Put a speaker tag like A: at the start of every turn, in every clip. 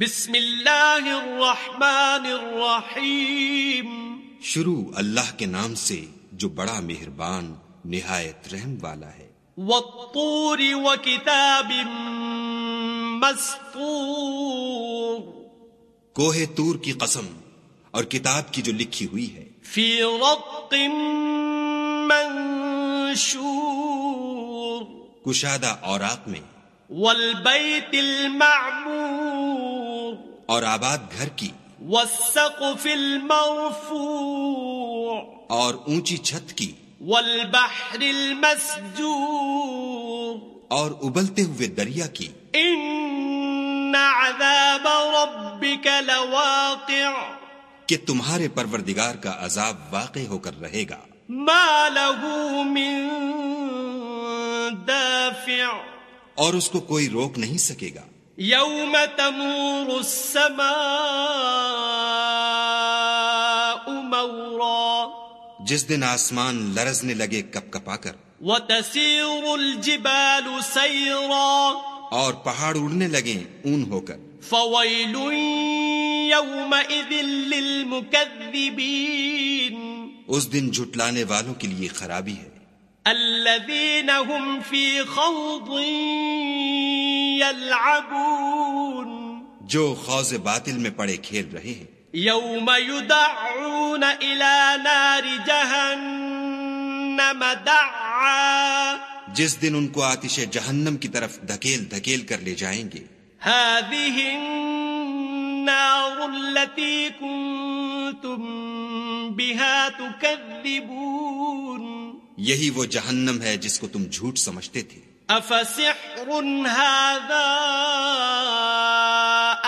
A: بسم اللہ الرحمن الرحیم۔
B: شروع اللہ کے نام سے جو بڑا مہربان نہایت رحم والا ہے۔
A: والطور وکتاب مسطور
B: کوہ تور کی قسم اور کتاب کی جو لکھی ہوئی ہے۔
A: فی رق منشور۔
B: کشادہ اوراق میں۔
A: والبیت المعمور۔
B: اور آباد گھر کی۔
A: والسقف المرفوع۔
B: اور اونچی چھت کی۔
A: والبحر المسجور۔
B: اور ابلتے ہوئے دریا کی۔
A: ان عذاب ربك لواقع۔
B: کہ تمہارے پروردگار کا عذاب واقع ہو کر رہے گا۔
A: ما له من دافع۔
B: اور اس کو کوئی روک نہیں سکے گا۔
A: يوم تمور السماء مورا
B: جس دن آسمان لرزنے لگے کپ کپا کر
A: وتسير الجبال سيرا
B: اور پہاڑ اڑنے لگے اون ہو کر۔
A: فويل يومئذ للمكذبين
B: اس دن جھٹلانے والوں کے لیے خرابی ہے۔
A: الذين هم في خوض يلعبون.
B: جو خوض باطل میں پڑے کھیل رہے ہیں۔
A: يوم يدعون إلى نار جهنم دعا.
B: جس دن ان کو آتش جہنم کی طرف دھکیل دھکیل کر لے جائیں گے۔
A: هذه النار التي كنتم بها تكذبون.
B: یہی وہ جہنم ہے جس کو تم جھوٹ سمجھتے تھے۔
A: افسحر هذا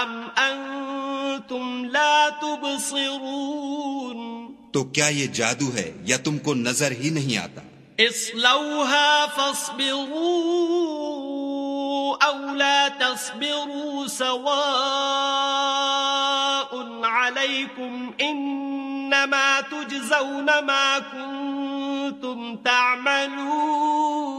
A: ام انتم لا تبصرون
B: تو کیا یہ جادو ہے یا تم کو نظر ہی نہیں آتا؟
A: اصلوها فاصبروا او لا تصبروا سواء عليكم انما تجزون ما كنتم تعملون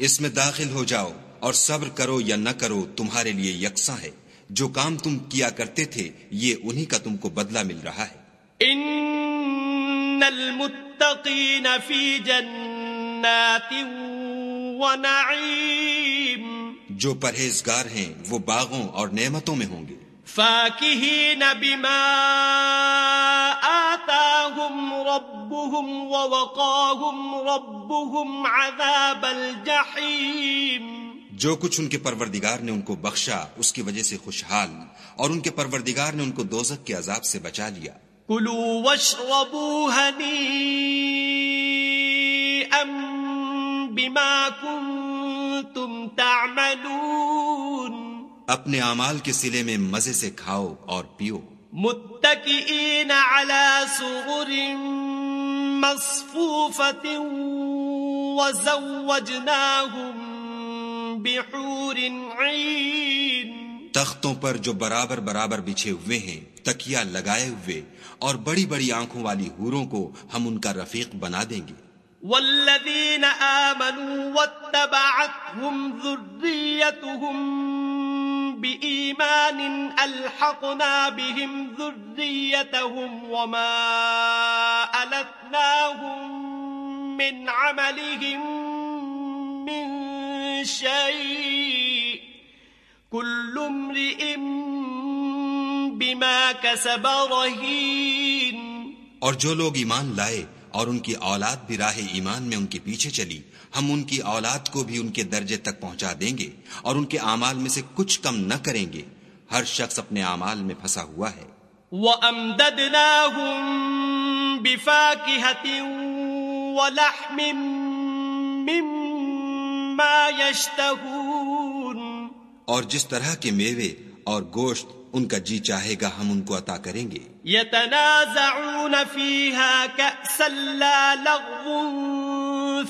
B: اس میں داخل ہو جاؤ اور صبر کرو یا نہ کرو تمہارے لیے یکساں ہے۔ جو کام تم کیا کرتے تھے یہ انہی کا تم کو بدلہ مل رہا ہے۔
A: ان المتقین فی جنات ونعیم
B: جو پرہیزگار ہیں وہ باغوں اور نعمتوں میں ہوں گے۔
A: فاکہین بما ربهم ووقاہم ربهم عذاب الجحیم
B: جو کچھ ان کے پروردگار نے ان کو بخشا اس کی وجہ سے خوشحال اور ان کے پروردگار نے ان کو دوزک کے عذاب سے بچا لیا۔
A: کلوا واشربوا هنيئا بما كنتم تعملون۔
B: اپنے اعمال کے سلے میں مزے سے کھاؤ اور پیو۔
A: متكئين على سرر مصفوفة وزوجناهم بحور عين
B: تختوں پر جو برابر برابر بچھے ہوئے ہیں تکیا لگائے ہوئے اور بڑی بڑی آنکھوں والی حوروں کو ہم ان کا رفیق بنا دیں گے۔
A: والذين آمنوا واتبعتهم ذريتهم بإيمان ألحقنا بهم ذريتهم وما ألتناهم من عملهم من شيء كل امرئ بما كسب رهين
B: اور جو لوگ ایمان لائے اور ان کی اولاد بھی راہ ایمان میں ان کے پیچھے چلی۔ ہم ان کی اولاد کو بھی ان کے درجے تک پہنچا دیں گے اور ان کے اعمال میں سے کچھ کم نہ کریں گے۔ ہر شخص اپنے اعمال میں پھنسا ہوا ہے۔
A: وَأَمْدَدْنَاهُمْ بِفَاكِهَةٍ وَلَحْمٍ مِّمَّا يَشْتَهُونَ۔
B: اور جس طرح کے میوے اور گوشت ان کا جی چاہے گا ہم ان کو عطا کریں گے۔
A: يتنازعون فيها كأسا لا لغو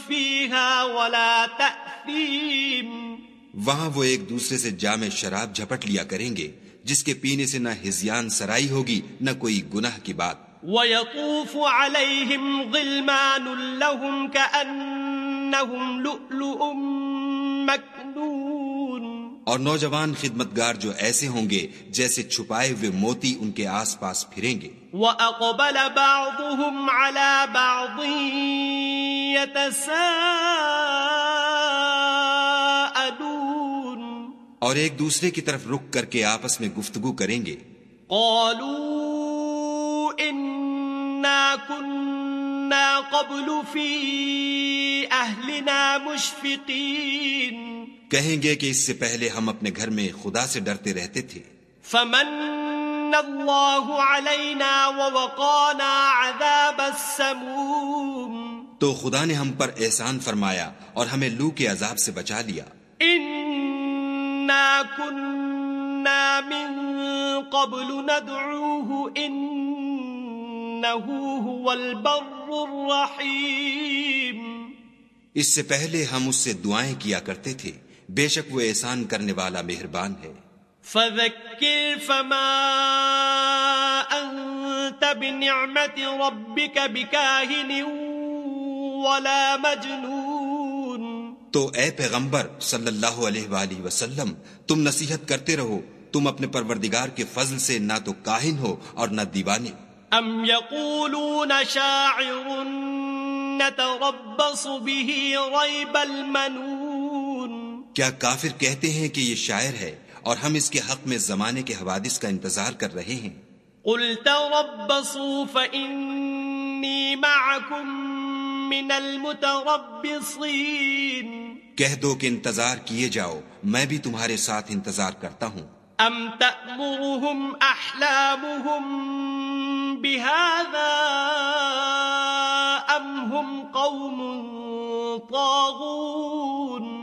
A: فيها ولا تأثيم
B: وہاں وہ ایک دوسرے سے جامع شراب جھپٹ لیا کریں گے جس کے پینے سے نہ ہزیان سرائی ہوگی نہ کوئی گناہ کی بات۔
A: ويطوف عليهم غلمان لهم كأنهم لؤلؤ مكنون۔
B: اور نوجوان خدمتگار جو ایسے ہوں گے جیسے چھپائے ہوئے موتی ان کے آس پاس پھریں گے۔
A: وَأَقْبَلَ بَعْضُهُمْ عَلَى بَعْضٍ يَتَسَاءَلُونَ۔
B: اور ایک دوسرے کی طرف رک کر کے آپس میں گفتگو کریں گے۔
A: قالوا إنا كنا قبل في أهلنا مشفقين۔
B: کہیں گے کہ اس سے پہلے ہم اپنے گھر میں خدا سے ڈرتے رہتے تھے۔
A: فمن الله علينا ووقانا عذاب السموم۔
B: تو خدا نے ہم پر احسان فرمایا اور ہمیں لو کے عذاب سے بچا لیا۔
A: إنا كنا من قبل ندعوه إنه هو البر الرحيم۔
B: اس سے پہلے ہم اس سے دعائیں کیا کرتے تھے۔ بے شک وہ احسان کرنے والا مہربان ہے۔
A: فذكر فما أنت بنعمة ربك بكاهن ولا مجنون۔
B: تو اے پیغمبر صلی اللہ علیہ وآلہ وسلم تم نصیحت کرتے رہو تم اپنے پروردگار کے فضل سے نہ تو کاہن ہو اور نہ دیوانے۔
A: أم يقولون شاعر نتربص به ريب المنون۔
B: کیا کافر کہتے ہیں کہ یہ شاعر ہے اور ہم اس کے حق میں زمانے کے حوادث کا انتظار کر رہے ہیں؟
A: قل تربصوا فإني معكم من المتربصين.
B: کہہ دو کہ انتظار کیے جاؤ میں بھی تمہارے ساتھ انتظار کرتا ہوں۔
A: أم تأمرهم أحلامهم بهذا أم هم قوم طاغون؟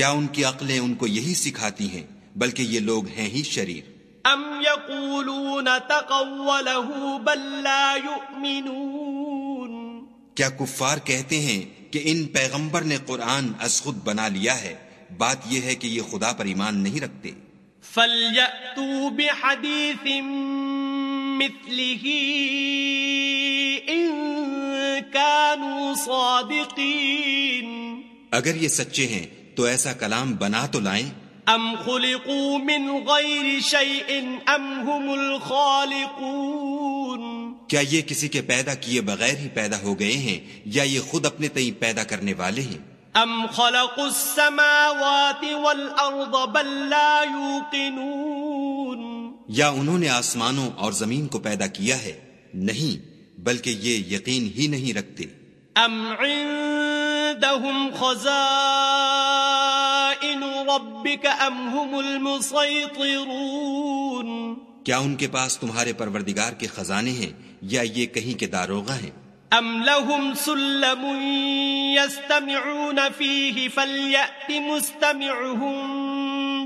B: کیا ان کی عقلیں ان کو یہی سکھاتی ہیں بلکہ یہ لوگ ہیں ہی شریر
A: أم يقولون تقوله بل لا يؤمنون
B: کیا کفار کہتے ہیں کہ ان پیغمبر نے قرآن از خود بنا لیا ہے؟ بات یہ ہے کہ یہ خدا پر ایمان نہیں رکھتے۔
A: فَلْيَأْتُوا بِحَدِيثٍ مِثْلِهِ إِن كَانُوا صَادِقِينَ
B: اگر یہ سچے ہیں تو ایسا کلام بنا تو لائیں۔
A: أَمْ خُلِقُوا مِنْ غَيْرِ شَيْءٍ أَمْ هُمُ الْخَالِقُونَ۔
B: کیا یہ کسی کے پیدا کیے بغیر ہی پیدا ہو گئے ہیں یا یہ خود اپنے تئیں پیدا کرنے والے ہیں؟
A: أَمْ خَلَقُوا السَّمَاوَاتِ وَالْأَرْضَ بَل لَّا يُوقِنُونَ
B: یا انہوں نے آسمانوں اور زمین کو پیدا کیا ہے؟ نہیں بلکہ یہ یقین ہی نہیں رکھتے۔
A: أَمْ عِندَهُمْ خَزَائِنُ۔ رَبِّكَ هُمُ
B: کیا ان کے پاس تمہارے پروردگار کے خزانے ہیں یا یہ کہیں کے داروغہ ہیں؟
A: أَمْ لَهُمْ سُلَّمٌ يَسْتَمِعُونَ فِيهِ فَلْيَأْتِ مُسْتَمِعُهُمْ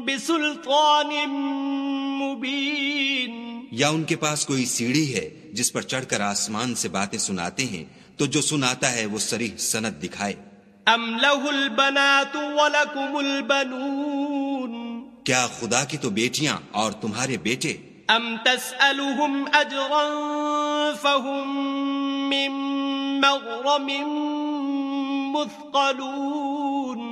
A: بِسُلْطَانٍ مُبِينٍ.
B: یا ان کے پاس کوئی سیڑھی ہے جس پر چڑھ کر آسمان سے باتیں سناتے ہیں تو جو سناتا ہے وہ سریح سند دکھائے۔
A: أَمْ لَهُ الْبَنَاتُ وَلَكُمُ الْبَنُونَ
B: کیا خدا کی تو بیٹیاں اور تمہارے بیٹے؟
A: أَمْ تَسْأَلُهُمْ أَجْرًا فَهُمْ مِّن مَّغْرَمٍ مُثْقَلُونَ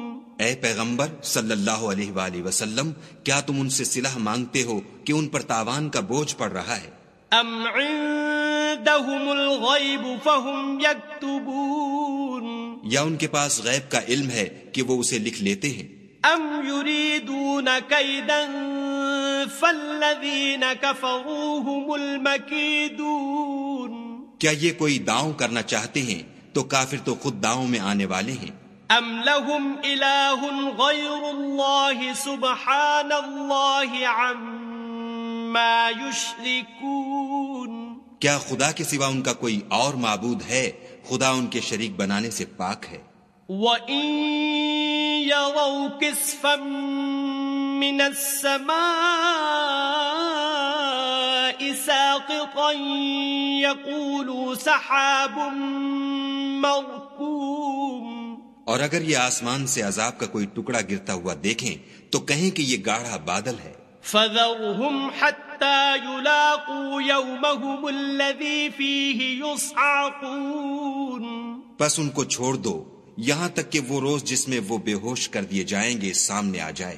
B: اے پیغمبر صلی اللہ علیہ وآلہ وسلم کیا تم ان سے صلح مانگتے ہو کہ ان پر تاوان کا بوجھ پڑ رہا ہے؟
A: أَمْ عِندَهُمُ الْغَيْبُ فَهُمْ يَكْتُبُونَ
B: یا ان کے پاس غیب کا علم ہے کہ وہ اسے لکھ لیتے ہیں۔
A: أَمْ يُرِيدُونَ كَيْدًا فَالَّذِينَ كَفَرُوا هُمُ الْمَكِيدُونَ۔
B: کیا یہ کوئی داؤں کرنا چاہتے ہیں تو کافر تو خود داؤں میں آنے والے ہیں۔
A: أَمْ لَهُمْ إِلَٰهٌ غَيْرُ اللَّهِ سُبْحَانَ اللَّهِ عَمَّا يُشْرِكُونَ۔
B: کیا خدا کے سوا ان کا کوئی اور معبود ہے خدا ان کے شریک بنانے سے پاک ہے۔
A: وَإِن يَرَوْا كِسْفًا مِّنَ السَّمَاءِ سَاقِطًا يَقُولُوا سَحَابٌ مَّرْكُومٌ۔
B: اور اگر یہ آسمان سے عذاب کا کوئی ٹکڑا گرتا ہوا دیکھیں تو کہیں کہ یہ گاڑھا بادل ہے۔
A: فَذَرْهُمْ حَتَّى يُلَاقُوا يَوْمَهُمُ الَّذِي فِيهِ يُصْعَقُونَ.
B: بس ان کو چھوڑ دو یہاں تک کہ وہ روز جس میں وہ بے ہوش کر دیے جائیں گے سامنے آ جائے۔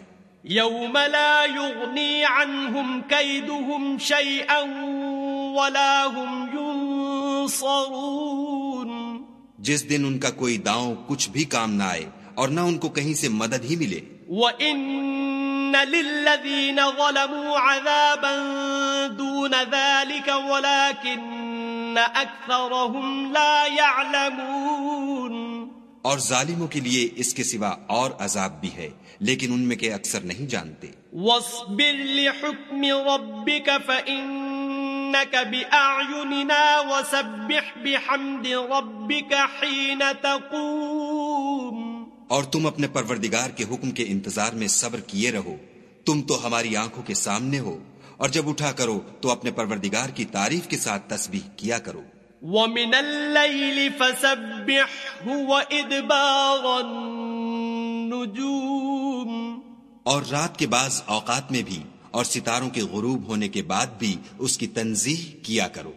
A: يوم لا يغني عنهم كيدهم شيئا ولا هم ينصرون.
B: جس دن ان کا کوئی داؤں کچھ بھی کام نہ آئے اور نہ ان کو کہیں سے مدد ہی ملے۔
A: وَإِنَّ لِلَّذِينَ ظَلَمُوا عَذَابًا دُونَ ذَلِكَ وَلَكِنَّ أَكْثَرَهُمْ لَا يَعْلَمُونَ
B: اور ظالموں کے لیے اس کے سوا اور عذاب بھی ہے لیکن ان میں کے اکثر نہیں جانتے۔
A: وَاصْبِرْ لِحُكْمِ رَبِّكَ فَإِنَّكَ بِأَعْيُنِنَا وَسَبِّحْ بِحَمْدِ رَبِّكَ حِينَ تَقُومُ
B: اور تم اپنے پروردگار کے حکم کے انتظار میں صبر کیے رہو۔ تم تو ہماری آنکھوں کے سامنے ہو۔ اور جب اٹھا کرو تو اپنے پروردگار کی تعریف کے ساتھ تسبیح کیا کرو۔
A: وَمِنَ اللَّيْلِ فَسَبِّحْهُ وَإِدْبَارَ النُّجُومِ
B: اور رات کے بعض اوقات میں بھی اور ستاروں کے غروب ہونے کے بعد بھی اس کی تنظیح کیا کرو۔